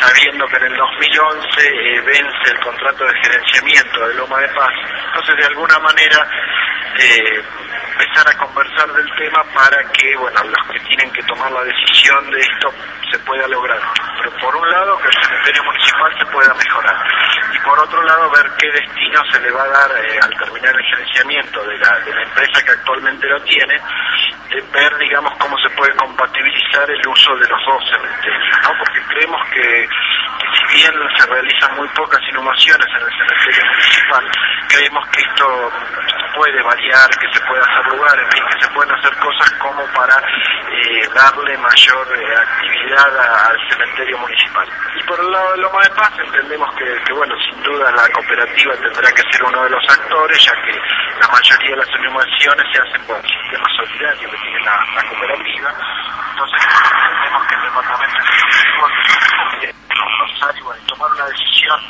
sabiendo que en el 2011 eh, vence el contrato de gerenciamiento de Loma de Paz. Entonces, de alguna manera, eh, empezar a conversar del tema para que, bueno, los que tienen que tomar la decisión de esto se pueda lograr. Pero por un lado, que el cementerio municipal se pueda mejorar. Y por otro lado, ver qué destino se le va a dar eh, al terminar el gerenciamiento de la, de la empresa que actualmente lo tiene, de ver, digamos, cómo se puede compatibilizar el uso de los dos cementerios, ¿no? Porque creemos que, si bien se realizan muy pocas inhumaciones en el cementerio municipal, creemos que esto puede variar, que se puede hacer lugar, en fin, que se pueden hacer cosas como para eh, darle mayor eh, actividad al cementerio municipal. Y por el lado de Loma de Paz entendemos que, que, bueno, sin duda la cooperativa tendrá que ser uno de los actores, ya que la mayoría de las inhumaciones se hacen por el sistema solidario que tiene la, la cooperativa. Entonces entendemos que el departamento de bueno, tomar una decisión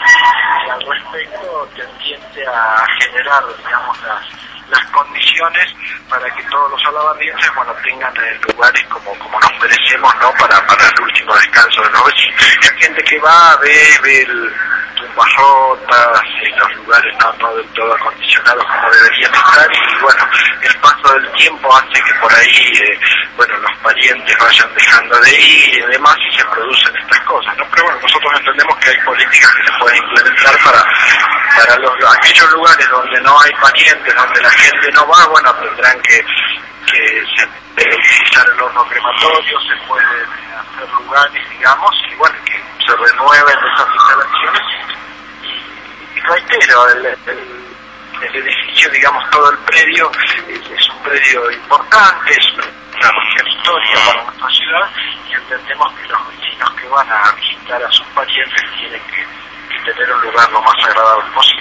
al respecto tendiente a generar, digamos, las, las condiciones para que todos los alabardienses, bueno, tengan lugares como, como nos merecemos, ¿no? Para, para el último descanso de los vecinos. Hay gente que va, ve, ve el tumbas rotas, en los lugares no, no del todo acondicionados como deberían estar y bueno, el paso del tiempo hace que por ahí, eh, bueno, los parientes vayan dejando de ir y demás y se producen estas cosas, ¿no? Pero bueno, nosotros entendemos que hay políticas que se pueden implementar para, para los, aquellos lugares donde no hay parientes, donde la gente no va, bueno, tendrán que, que se utilizar el horno crematorio, se pueden hacer lugares, digamos, y bueno, que se renueven esas instalaciones y reitero, el, el- el edificio, digamos, todo el predio es, un predio importante, es una región histórica para nuestra ciudad y entendemos que los vecinos que van a visitar a sus parientes tienen que, que tener un lugar lo más agradable posible.